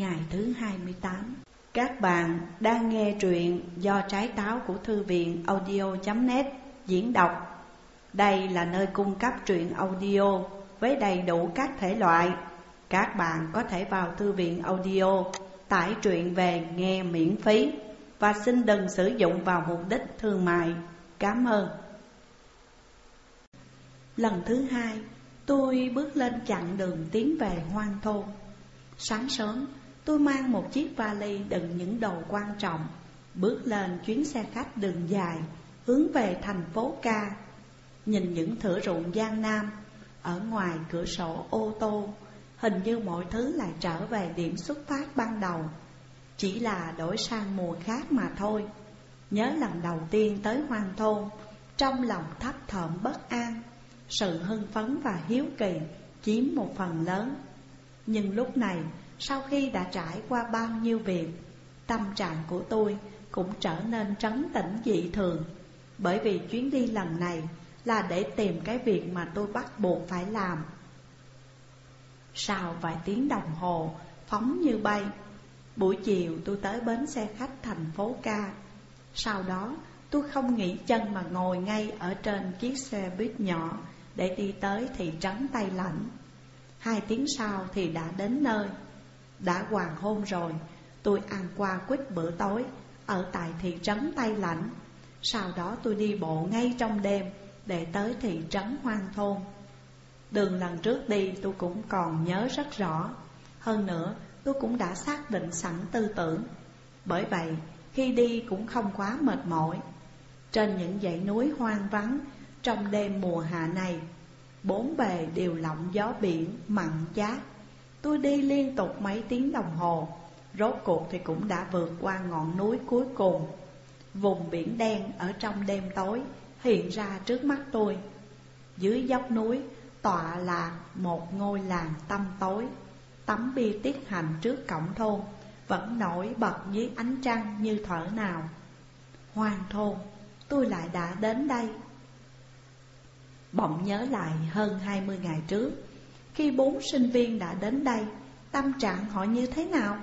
Ngày thứ 28 Các bạn đang nghe truyện do trái táo của thư viện audio.net diễn đọc. Đây là nơi cung cấp truyện audio với đầy đủ các thể loại. Các bạn có thể vào thư viện audio, tải truyện về nghe miễn phí Và xin đừng sử dụng vào mục đích thương mại. Cảm ơn. Lần thứ hai, tôi bước lên chặng đường tiến về hoang thôn. Sáng sớm tôi mang một chiếc vali đựng những đồ quan trọng, Bước lên chuyến xe khách đường dài, hướng về thành phố ca Nhìn những thửa ruộng giang nam, ở ngoài cửa sổ ô tô, Hình như mọi thứ lại trở về điểm xuất phát ban đầu. Chỉ là đổi sang mùa khác mà thôi. Nhớ lần đầu tiên tới hoang thôn, Trong lòng thấp thỏm bất an, Sự hưng phấn và hiếu kỳ chiếm một phần lớn. Nhưng lúc này sau khi đã trải qua bao nhiêu việc, Tâm trạng của tôi cũng trở nên trấn tĩnh dị thường. Bởi vì chuyến đi lần này là để tìm cái việc mà tôi bắt buộc phải làm. Sau vài tiếng đồng hồ phóng như bay, Buổi chiều tôi tới bến xe khách thành phố ca Sau đó, tôi không nghỉ chân mà ngồi ngay ở trên chiếc xe buýt nhỏ Để đi tới thị trấn Tây Lãnh. Hai tiếng sau thì đã đến nơi đã hoàng hôn rồi. Tôi ăn qua quýt bữa tối, Ở tại thị trấn Tây Lãnh. Sau đó tôi đi bộ ngay trong đêm Để tới thị trấn Hoang Thôn. Đường lần trước đi tôi cũng còn nhớ rất rõ. Hơn nữa, tôi cũng đã xác định sẵn tư tưởng. Bởi vậy, khi đi cũng không quá mệt mỏi. Trên những dãy núi hoang vắng, Trong đêm mùa hạ này, Bốn bề đều lộng gió biển mặn chát. Tôi đi liên tục mấy tiếng đồng hồ. Rốt cuộc thì cũng đã vượt qua ngọn núi cuối cùng. Vùng biển đen ở trong đêm tối hiện ra trước mắt tôi. Dưới dốc núi tọa là một ngôi làng tăm tối. Tấm bia tiết hành trước cổng thôn Vẫn nổi bật dưới ánh trăng như thở nào. Hoàng thôn, tôi lại đã đến đây. Bỗng nhớ lại hơn 20 ngày trước khi bốn sinh viên đã đến đây, Tâm trạng họ như thế nào?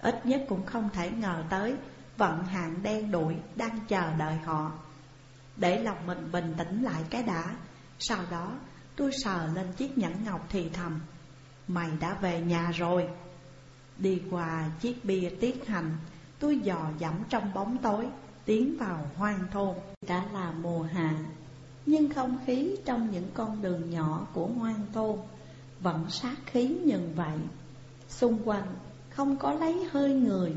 Ít nhất cũng không thể ngờ tới, Vận hạn đen đuổi đang chờ đợi họ. Để lòng mình bình tĩnh lại cái đã, Sau đó tôi sờ lên chiếc nhẫn ngọc thì thầm, Mày đã về nhà rồi. Đi qua chiếc bia tiết hành, Tôi dò dẫm trong bóng tối, Tiến vào hoang thôn. Đã là mùa hạ, Nhưng không khí trong những con đường nhỏ của hoang thôn vẫn sát khí như vậy, Xung quanh không có lấy hơi người.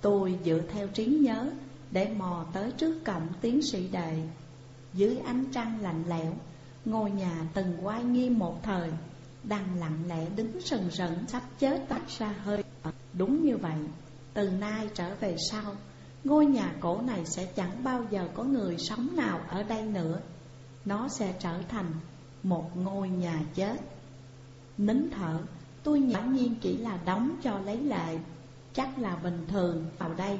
Tôi dựa theo trí nhớ để mò tới trước cổng tiến sĩ đệ. Dưới ánh trăng lạnh lẽo, Ngôi nhà từng quay nghi một thời, Đang lặng lẽ đứng sừng sững sắp chết tắt ra hơi. Đúng như vậy, Từ nay trở về sau, Ngôi nhà cổ này sẽ chẳng bao giờ có người sống nào ở đây nữa. Nó sẽ trở thành một ngôi nhà chết. Nín thở, Tôi nhã nhiên chỉ là đóng cho lấy lệ Chắc là bình thường vào đây.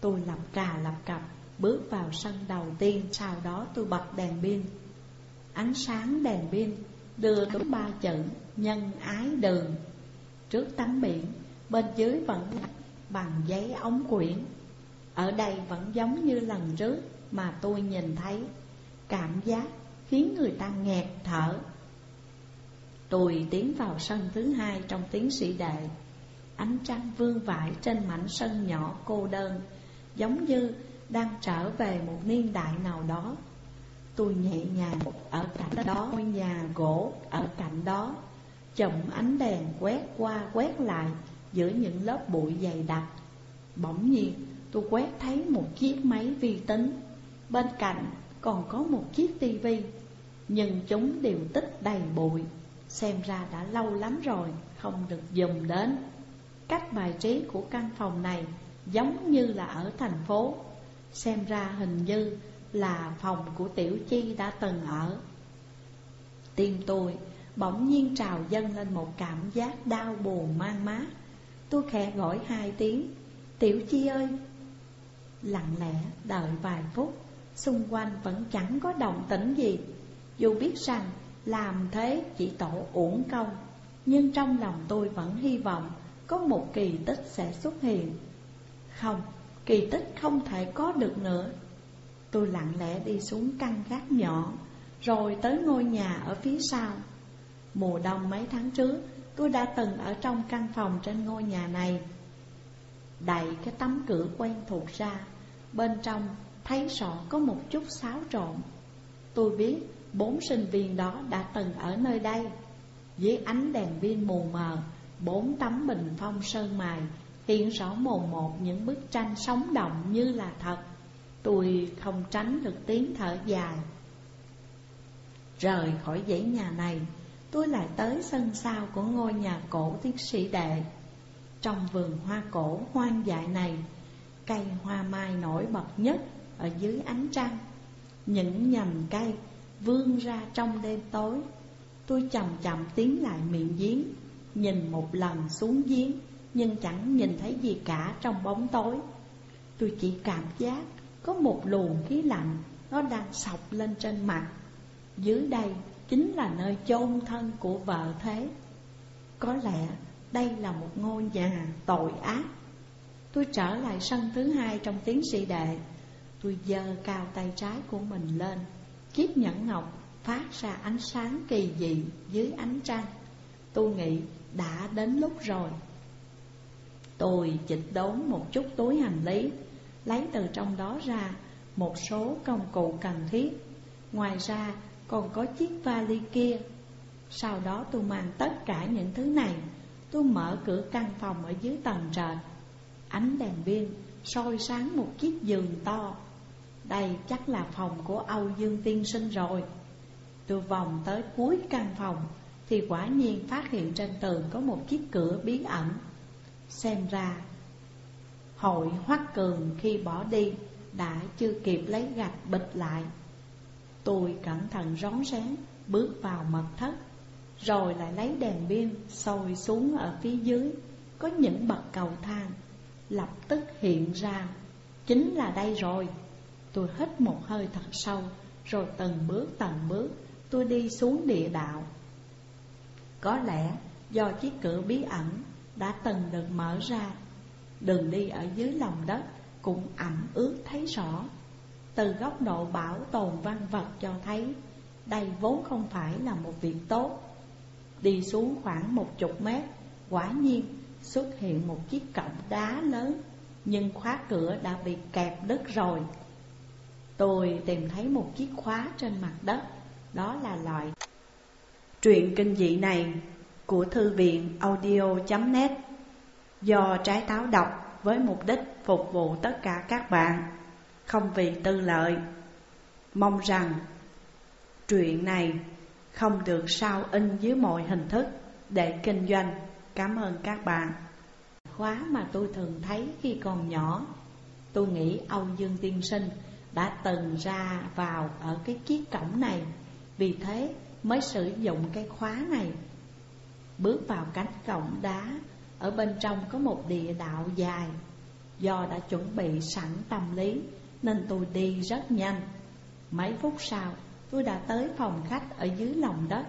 Tôi lập cà lập cặp, Bước vào sân đầu tiên, Sau đó tôi bật đèn pin. Ánh sáng đèn pin Đưa đúng ba chữ Nhân ái đường. Trước tấm biển, Bên dưới vẫn bằng giấy ống quyển. Ở đây vẫn giống như lần trước Mà tôi nhìn thấy. Cảm giác khiến người ta nghẹt thở. Tôi tiến vào sân thứ hai trong tiến sĩ đệ. Ánh trăng vương vãi trên mảnh sân nhỏ cô đơn, Giống như đang trở về một niên đại nào đó. Tôi nhẹ nhàng ở cạnh đó, ngôi nhà gỗ ở cạnh đó. Chậm ánh đèn quét qua quét lại giữa những lớp bụi dày đặc. Bỗng nhiên, tôi quét thấy một chiếc máy vi tính. Bên cạnh còn có một chiếc tivi Nhưng chúng đều tích đầy bụi. Xem ra đã lâu lắm rồi, Không được dùng đến. Cách bài trí của căn phòng này Giống như là ở thành phố. Xem ra hình như là phòng của Tiểu Chi đã từng ở. Tim tôi bỗng nhiên trào dâng lên một cảm giác đau buồn mang mát. Tôi khẽ gọi hai tiếng, Tiểu Chi ơi! Lặng lẽ đợi vài phút, Xung quanh vẫn chẳng có động tĩnh gì. Dù biết rằng làm thế chỉ tổ uổng công. Nhưng trong lòng tôi vẫn hy vọng có một kỳ tích sẽ xuất hiện. Không, kỳ tích không thể có được nữa. Tôi lặng lẽ đi xuống căn gác nhỏ Rồi tới ngôi nhà ở phía sau. Mùa đông mấy tháng trước Tôi đã từng ở trong căn phòng trên ngôi nhà này. Đẩy cái tấm cửa quen thuộc ra Bên trong thấy rõ có một chút xáo trộn. Tôi biết bốn sinh viên đó đã từng ở nơi đây. Dưới ánh đèn pin mù mờ, Bốn tấm bình phong sơn mài Hiện rõ mồn một những bức tranh sống động như là thật. Tôi không tránh được tiếng thở dài. Rời khỏi dãy nhà này, Tôi lại tới sân sau của ngôi nhà cổ tiến sĩ đệ. Trong vườn hoa cổ hoang dại này, Cây hoa mai nổi bật nhất ở dưới ánh trăng. Những nhành cây vươn ra trong đêm tối. Tôi chậm chậm tiến lại miệng giếng, Nhìn một lần xuống giếng, Nhưng chẳng nhìn thấy gì cả trong bóng tối. Tôi chỉ cảm giác có một luồng khí lạnh Nó đang sọc lên trên mặt. Dưới đây chính là nơi chôn thân của vợ thế. Có lẽ đây là một ngôi nhà tội ác. Tôi trở lại sân thứ hai trong tiến sĩ đệ. Tôi giơ cao tay trái của mình lên. Chiếc nhẫn ngọc phát ra ánh sáng kỳ dị dưới ánh trăng. Tu nghĩ đã đến lúc rồi. Tôi chỉnh đốn một chút túi hành lý, Lấy từ trong đó ra một số công cụ cần thiết. Ngoài ra còn có chiếc vali kia. Sau đó tôi mang tất cả những thứ này, Tôi mở cửa căn phòng ở dưới tầng trệt Ánh đèn pin soi sáng một chiếc giường to. Đây chắc là phòng của Âu Dương Tiên Sinh rồi. Tôi vòng tới cuối căn phòng Thì quả nhiên phát hiện trên tường có một chiếc cửa bí ẩn. Xem ra, Hội Hoắc Cường khi bỏ đi Đã chưa kịp lấy gạch bịch lại. Tôi cẩn thận rón rén bước vào mật thất, Rồi lại lấy đèn pin soi xuống ở phía dưới. Có những bậc cầu thang Lập tức hiện ra. Chính là đây rồi. Tôi hít một hơi thật sâu, Rồi từng bước từng bước, Tôi đi xuống địa đạo. Có lẽ do chiếc cửa bí ẩn Đã từng được mở ra, Đường đi ở dưới lòng đất Cũng ẩm ướt thấy rõ. Từ góc độ bảo tồn văn vật cho thấy, Đây vốn không phải là một việc tốt. Đi xuống khoảng một chục mét, Quả nhiên xuất hiện một chiếc cổng đá lớn, Nhưng khóa cửa đã bị kẹp đứt rồi. Tôi tìm thấy một chiếc khóa trên mặt đất. Đó là loại Truyện kinh dị này của thư viện audio.net Do trái táo đọc với mục đích phục vụ tất cả các bạn. Không vì tư lợi, Mong rằng truyện này không được sao in dưới mọi hình thức để kinh doanh. Cảm ơn các bạn. Khóa mà tôi thường thấy khi còn nhỏ, Tôi nghĩ Âu Dương Tiên Sinh đã từng ra vào ở cái chiếc cổng này. Vì thế mới sử dụng cái khóa này. Bước vào cánh cổng đá, Ở bên trong có một địa đạo dài. Do đã chuẩn bị sẵn tâm lý, nên tôi đi rất nhanh. Mấy phút sau, tôi đã tới phòng khách ở dưới lòng đất,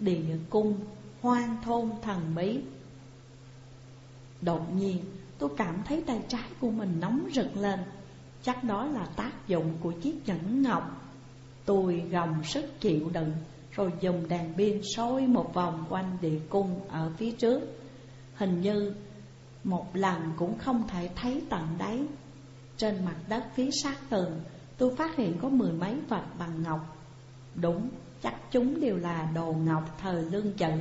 Địa cung, hoang thôn thần bí. Đột nhiên, tôi cảm thấy tay trái của mình nóng rực lên. Chắc đó là tác dụng của chiếc nhẫn ngọc. Tôi gồng sức chịu đựng Rồi dùng đèn pin soi một vòng quanh địa cung ở phía trước. Hình như một lần cũng không thể thấy tận đáy. Trên mặt đất phía sát tường Tôi phát hiện có mười mấy vật bằng ngọc. Đúng, chắc chúng đều là đồ ngọc thời lương chữ.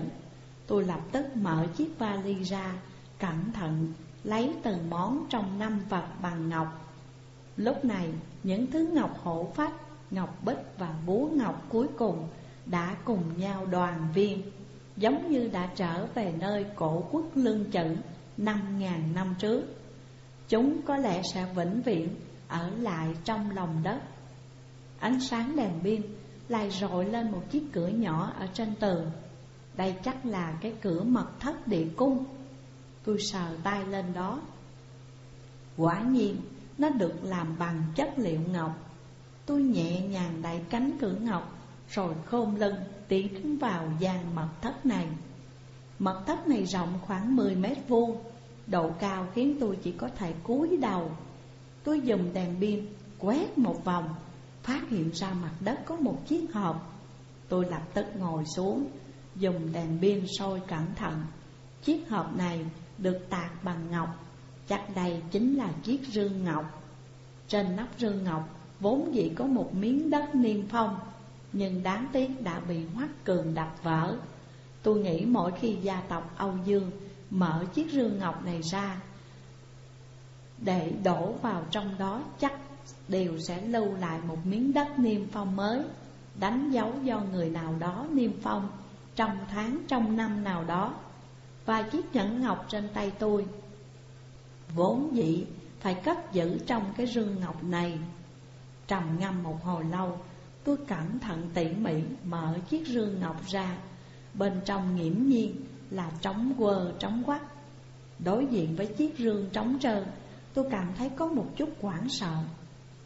Tôi lập tức mở chiếc vali ra Cẩn thận lấy từng món trong năm vật bằng ngọc Lúc này những thứ ngọc hổ phách, ngọc bích và búa ngọc cuối cùng Đã cùng nhau đoàn viên Giống như đã trở về nơi cổ quốc lương chữ năm ngàn năm trước. Chúng có lẽ sẽ vĩnh viễn ở lại trong lòng đất. Ánh sáng đèn pin lại rọi lên một chiếc cửa nhỏ ở trên tường. Đây chắc là cái cửa mật thất địa cung. Tôi sờ tay lên đó. Quả nhiên nó được làm bằng chất liệu ngọc. Tôi nhẹ nhàng đẩy cánh cửa ngọc, Rồi khôn lưng tiến vào gian mật thất này. Mật thất này rộng khoảng 10 mét vuông, Độ cao khiến tôi chỉ có thể cúi đầu. Tôi dùng đèn pin quét một vòng, Phát hiện ra mặt đất có một chiếc hộp. Tôi lập tức ngồi xuống, Dùng đèn pin soi cẩn thận. Chiếc hộp này được tạc bằng ngọc Chắc đây chính là chiếc rương ngọc. Trên nắp rương ngọc, vốn dĩ có một miếng đất niêm phong, Nhưng đáng tiếc đã bị hoắc cường đập vỡ. Tôi nghĩ mỗi khi gia tộc Âu Dương mở chiếc rương ngọc này ra, Để đổ vào trong đó chắc đều sẽ lưu lại một miếng đất niêm phong mới, Đánh dấu do người nào đó niêm phong trong tháng trong năm nào đó. Và chiếc nhẫn ngọc trên tay tôi Vốn dĩ phải cất giữ trong cái rương ngọc này. Trầm ngâm một hồi lâu Tôi cẩn thận tỉ mỉ mở chiếc rương ngọc ra. Bên trong nghiễm nhiên là trống quơ, trống quắc. Đối diện với chiếc rương trống trơn Tôi cảm thấy có một chút hoảng sợ.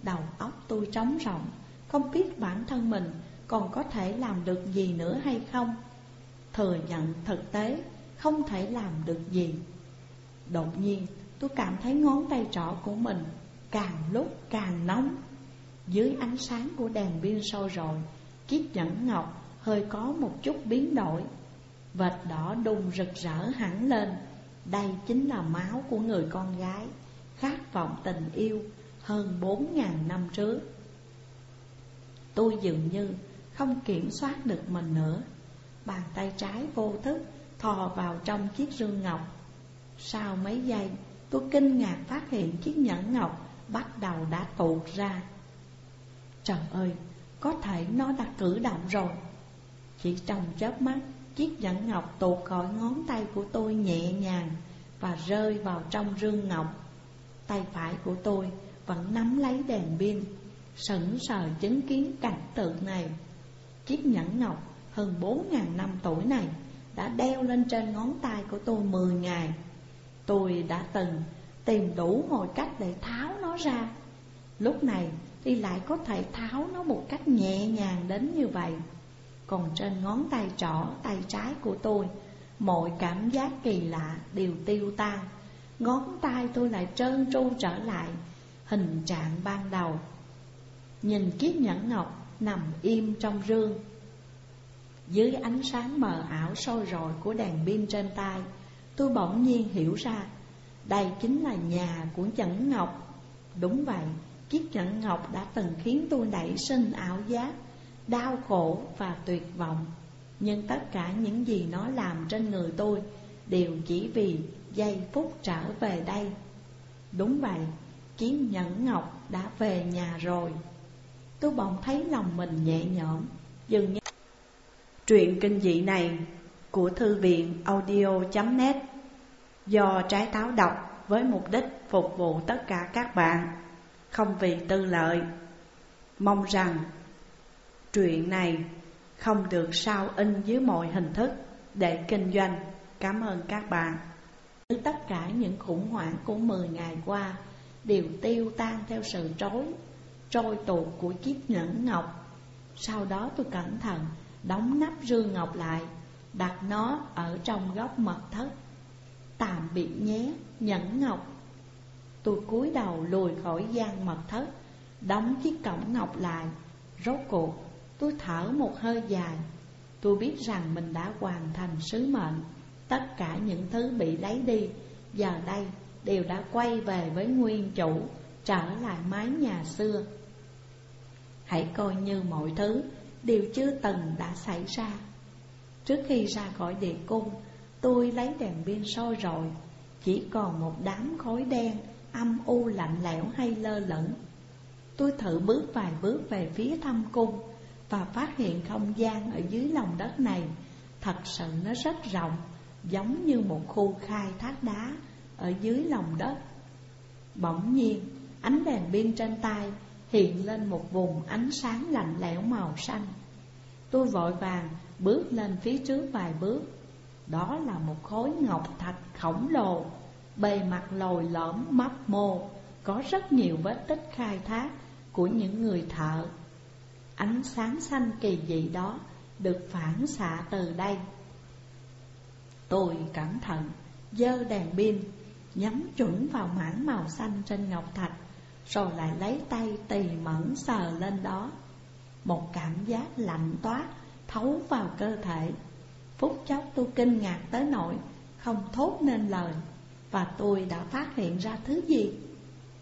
Đầu óc tôi trống rộng, Không biết bản thân mình còn có thể làm được gì nữa hay không. Thừa nhận thực tế, không thể làm được gì. Đột nhiên tôi cảm thấy ngón tay trỏ của mình càng lúc càng nóng. Dưới ánh sáng của đèn pin sôi rồi Chiếc nhẫn ngọc hơi có một chút biến đổi. Vệt đỏ đùng rực rỡ hẳn lên. Đây chính là máu của người con gái, Khát vọng tình yêu hơn bốn ngàn năm trước. Tôi dường như không kiểm soát được mình nữa. Bàn tay trái vô thức thò vào trong chiếc rương ngọc. Sau mấy giây tôi kinh ngạc phát hiện chiếc nhẫn ngọc bắt đầu đã tuột ra. Trời ơi, có thể nó đã cử động rồi. Chỉ trong chớp mắt Chiếc nhẫn ngọc tuột khỏi ngón tay của tôi nhẹ nhàng Và rơi vào trong rương ngọc. Tay phải của tôi vẫn nắm lấy đèn pin Sững sờ chứng kiến cảnh tượng này. Chiếc nhẫn ngọc hơn bốn ngàn năm tuổi này Đã đeo lên trên ngón tay của tôi mười ngày. Tôi đã từng tìm đủ mọi cách để tháo nó ra. Lúc này thì lại có thể tháo nó một cách nhẹ nhàng đến như vậy. Còn trên ngón tay trỏ, tay trái của tôi Mọi cảm giác kỳ lạ đều tiêu tan. Ngón tay tôi lại trơn tru trở lại Hình trạng ban đầu. Nhìn chiếc nhẫn ngọc nằm im trong rương. Dưới ánh sáng mờ ảo sôi rồi của đèn pin trên tay Tôi bỗng nhiên hiểu ra Đây chính là nhà của nhẫn ngọc. Đúng vậy, chiếc nhẫn ngọc đã từng khiến tôi nảy sinh ảo giác đau khổ và tuyệt vọng. Nhưng tất cả những gì nó làm trên người tôi Đều chỉ vì giây phút trở về đây. Đúng vậy, Chiến Nhẫn Ngọc đã về nhà rồi. Tôi bỗng thấy lòng mình nhẹ nhõm Dừng như... Truyện kinh dị này của thư viện audio.net Do trái táo đọc với mục đích phục vụ tất cả các bạn Không vì tư lợi Mong rằng Truyện này không được sao in dưới mọi hình thức để kinh doanh. Cảm ơn các bạn. Tất cả những khủng hoảng của 10 ngày qua đều tiêu tan theo sự trối, trôi tuột của chiếc nhẫn ngọc. Sau đó tôi cẩn thận đóng nắp rương ngọc lại, đặt nó ở trong góc mật thất. Tạm biệt nhé, nhẫn ngọc. Tôi cúi đầu lùi khỏi gian mật thất, đóng chiếc cổng ngọc lại. Rốt cuộc Tôi thở một hơi dài Tôi biết rằng mình đã hoàn thành sứ mệnh Tất cả những thứ bị lấy đi Giờ đây đều đã quay về với nguyên chủ Trở lại mái nhà xưa Hãy coi như mọi thứ đều chưa từng đã xảy ra Trước khi ra khỏi địa cung Tôi lấy đèn pin soi rồi Chỉ còn một đám khói đen Âm u lạnh lẽo hay lơ lửng Tôi thử bước vài bước về phía thâm cung và phát hiện không gian ở dưới lòng đất này thật sự nó rất rộng, giống như một khu khai thác đá ở dưới lòng đất. Bỗng nhiên, ánh đèn pin trên tay hiện lên một vùng ánh sáng lạnh lẽo màu xanh. Tôi vội vàng bước lên phía trước vài bước. Đó là một khối ngọc thạch khổng lồ, bề mặt lồi lõm mấp mô, có rất nhiều vết tích khai thác của những người thợ. Ánh sáng xanh kỳ dị đó được phản xạ từ đây. Tôi cẩn thận dơ đèn pin Nhắm chuẩn vào mảng màu xanh trên ngọc thạch Rồi lại lấy tay tì mẫn sờ lên đó. Một cảm giác lạnh toát thấu vào cơ thể. Phút chốc tôi kinh ngạc tới nỗi Không thốt nên lời Và tôi đã phát hiện ra thứ gì?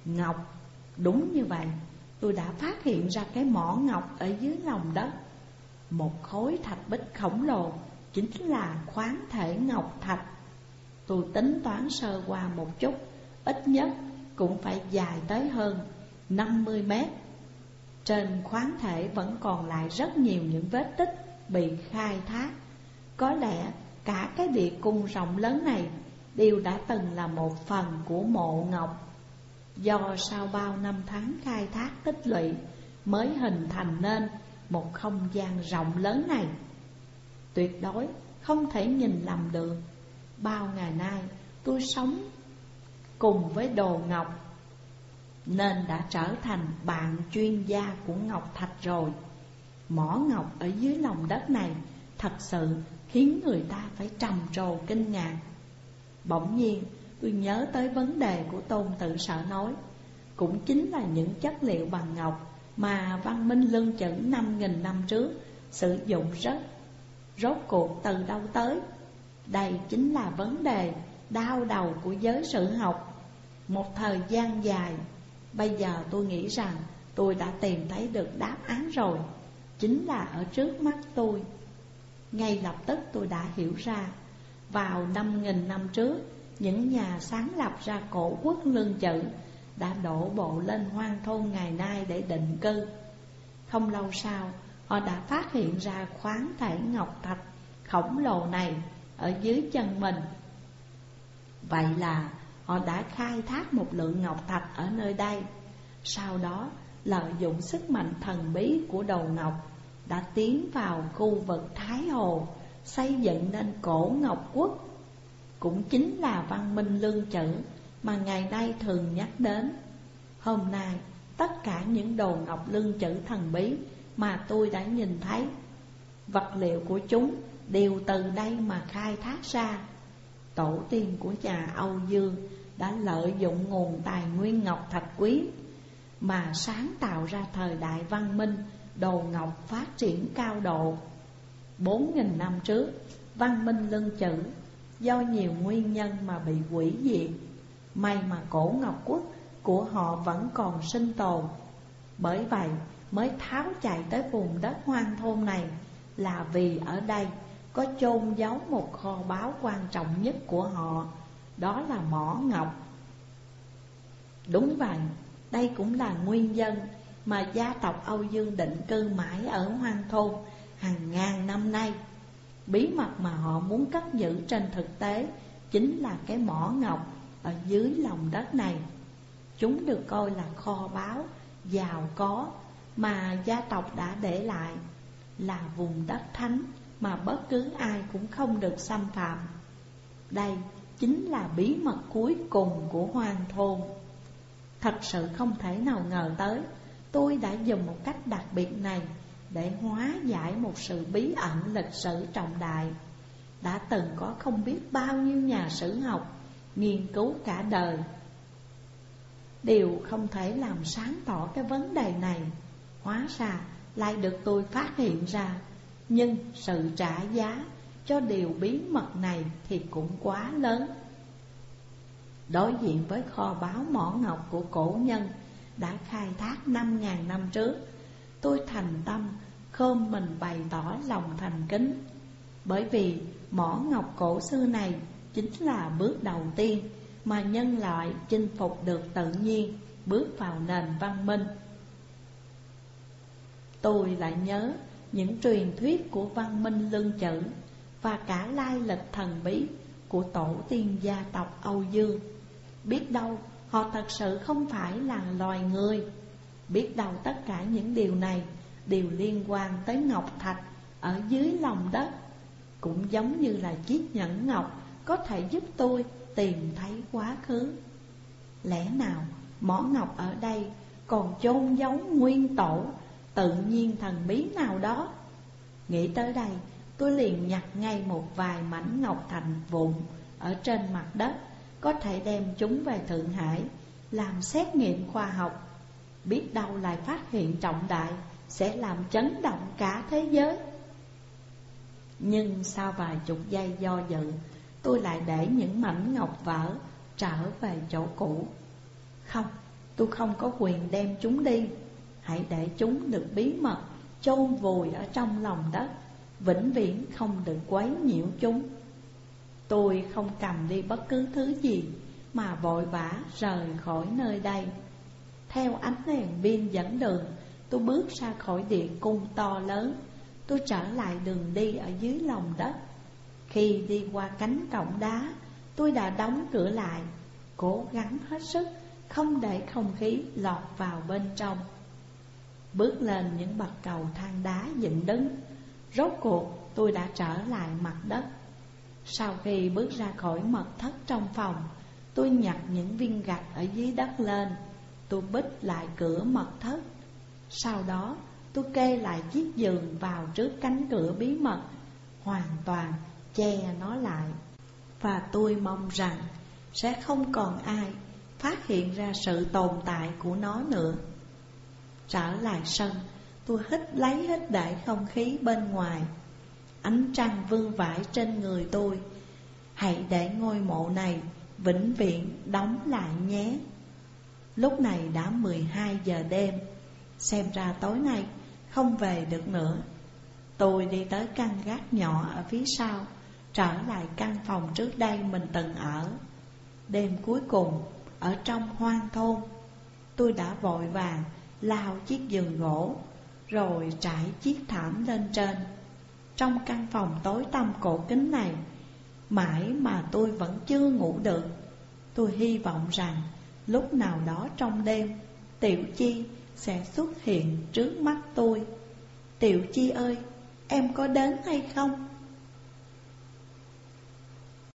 Ngọc. Đúng như vậy, Tôi đã phát hiện ra cái mỏ ngọc ở dưới lòng đất. Một khối thạch bích khổng lồ Chính là khoáng thể ngọc thạch. Tôi tính toán sơ qua một chút, Ít nhất cũng phải dài tới hơn 50 mét. Trên khoáng thể vẫn còn lại rất nhiều những vết tích bị khai thác. Có lẽ cả cái địa cung rộng lớn này Đều đã từng là một phần của mộ ngọc. Do sau bao năm tháng khai thác tích lũy Mới hình thành nên một không gian rộng lớn này. Tuyệt đối không thể nhìn lầm được. Bao ngày nay tôi sống cùng với đồ ngọc, Nên đã trở thành bạn chuyên gia của Ngọc Thạch rồi. Mỏ ngọc ở dưới lòng đất này. Thật sự khiến người ta phải trầm trồ kinh ngạc. Bỗng nhiên, tôi nhớ tới vấn đề của tôn tự sở nói. Cũng chính là những chất liệu bằng ngọc Mà văn minh lương chữ năm nghìn năm trước Sử dụng rất. Rốt cuộc từ đâu tới? Đây chính là vấn đề đau đầu của giới sử học. Một thời gian dài, Bây giờ tôi nghĩ rằng tôi đã tìm thấy được đáp án rồi. Chính là ở trước mắt tôi. Ngay lập tức tôi đã hiểu ra, Vào năm nghìn năm trước, Những nhà sáng lập ra cổ quốc lương chữ Đã đổ bộ lên hoang thôn ngày nay để định cư. Không lâu sau, Họ đã phát hiện ra khoáng thể ngọc thạch khổng lồ này Ở dưới chân mình. Vậy là họ đã khai thác một lượng ngọc thạch ở nơi đây, Sau đó lợi dụng sức mạnh thần bí của đầu ngọc đã tiến vào khu vực Thái Hồ, Xây dựng nên cổ Ngọc Quốc. Cũng chính là văn minh lương chữ mà ngày nay thường nhắc đến. Hôm nay, tất cả những đồ ngọc lương chữ thần bí mà tôi đã nhìn thấy, Vật liệu của chúng đều từ đây mà khai thác ra. Tổ tiên của nhà Âu Dương đã lợi dụng nguồn tài nguyên ngọc thạch quý Mà sáng tạo ra thời đại văn minh đồ ngọc phát triển cao độ. Bốn nghìn năm trước, văn minh lưng chữ do nhiều nguyên nhân mà bị quỷ diệt. May mà cổ ngọc quốc của họ vẫn còn sinh tồn. Bởi vậy mới tháo chạy tới vùng đất hoang thôn này Là vì ở đây có chôn giấu một kho báu quan trọng nhất của họ Đó là mỏ ngọc. Đúng vậy, đây cũng là nguyên nhân mà gia tộc Âu Dương định cư mãi ở hoang thôn hàng ngàn năm nay. Bí mật mà họ muốn cất giữ trên thực tế chính là cái mỏ ngọc ở dưới lòng đất này. Chúng được coi là kho báu, giàu có mà gia tộc đã để lại Là vùng đất thánh mà bất cứ ai cũng không được xâm phạm. Đây chính là bí mật cuối cùng của hoang thôn. Thật sự không thể nào ngờ tới Tôi đã dùng một cách đặc biệt này Để hóa giải một sự bí ẩn lịch sử trọng đại. Đã từng có không biết bao nhiêu nhà sử học Nghiên cứu cả đời. Đều không thể làm sáng tỏ cái vấn đề này, Hóa ra lại được tôi phát hiện ra. Nhưng sự trả giá cho điều bí mật này thì cũng quá lớn. Đối diện với kho báu mỏ ngọc của cổ nhân đã khai thác năm ngàn năm trước. Tôi thành tâm, khom mình bày tỏ lòng thành kính. Bởi vì mỏ ngọc cổ xưa này chính là bước đầu tiên Mà nhân loại chinh phục được tự nhiên, Bước vào nền văn minh. Tôi lại nhớ những truyền thuyết của văn minh lương chữ Và cả lai lịch thần bí của tổ tiên gia tộc Âu Dương. Biết đâu Họ thật sự không phải là loài người. Biết đâu tất cả những điều này Đều liên quan tới ngọc thạch Ở dưới lòng đất, Cũng giống như là chiếc nhẫn ngọc Có thể giúp tôi tìm thấy quá khứ. Lẽ nào mỏ ngọc ở đây Còn chôn giấu nguyên tổ, Tự nhiên thần bí nào đó? Nghĩ tới đây, Tôi liền nhặt ngay một vài mảnh ngọc thành vụn Ở trên mặt đất. Có thể đem chúng về Thượng Hải Làm xét nghiệm khoa học. Biết đâu lại phát hiện trọng đại Sẽ làm chấn động cả thế giới. Nhưng sau vài chục giây do dự Tôi lại để những mảnh ngọc vỡ Trở về chỗ cũ. Không, tôi không có quyền đem chúng đi. Hãy để chúng được bí mật chôn vùi ở trong lòng đất Vĩnh viễn không được quấy nhiễu chúng. Tôi không cầm đi bất cứ thứ gì Mà vội vã rời khỏi nơi đây. Theo ánh đèn pin dẫn đường, Tôi bước ra khỏi điện cung to lớn. Tôi trở lại đường đi ở dưới lòng đất. Khi đi qua cánh cổng đá, Tôi đã đóng cửa lại, Cố gắng hết sức, Không để không khí lọt vào bên trong. Bước lên những bậc cầu thang đá dựng đứng, Rốt cuộc tôi đã trở lại mặt đất. Sau khi bước ra khỏi mật thất trong phòng, Tôi nhặt những viên gạch ở dưới đất lên. Tôi bích lại cửa mật thất. Sau đó, tôi kê lại chiếc giường vào trước cánh cửa bí mật, Hoàn toàn che nó lại. Và tôi mong rằng sẽ không còn ai phát hiện ra sự tồn tại của nó nữa. Trở lại sân, Tôi hít lấy hít đại không khí bên ngoài. Ánh trăng vương vãi trên người tôi. Hãy để ngôi mộ này vĩnh viễn đóng lại nhé. Lúc này đã 12 giờ đêm. Xem ra tối nay không về được nữa. Tôi đi tới căn gác nhỏ ở phía sau, Trở lại căn phòng trước đây mình từng ở. Đêm cuối cùng, ở trong hoang thôn, Tôi đã vội vàng lao chiếc giường gỗ, Rồi trải chiếc thảm lên trên. Trong căn phòng tối tăm cổ kính này Mãi mà tôi vẫn chưa ngủ được Tôi hy vọng rằng lúc nào đó trong đêm Tiểu Chi sẽ xuất hiện trước mắt tôi Tiểu Chi ơi, em có đến hay không?